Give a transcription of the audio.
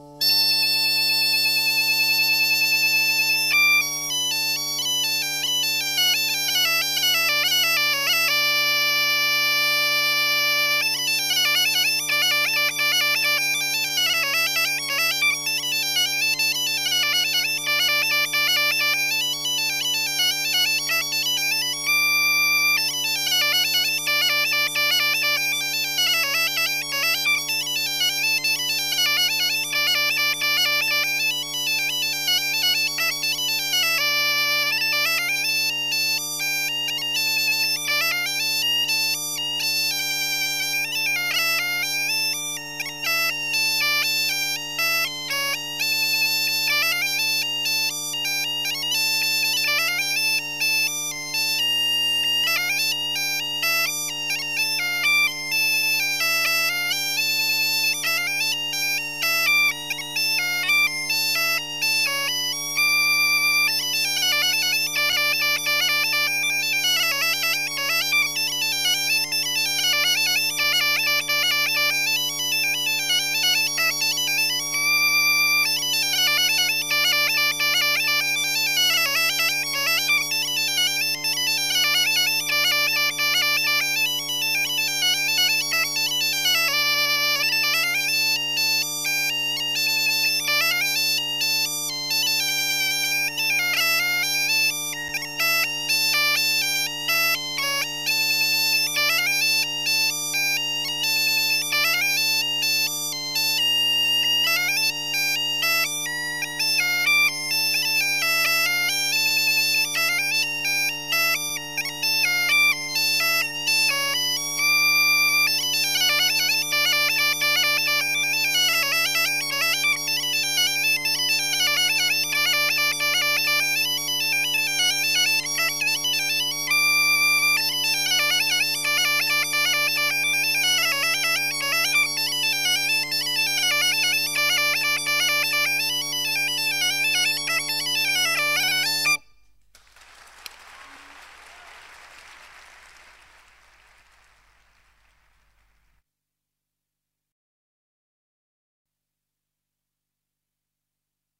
you.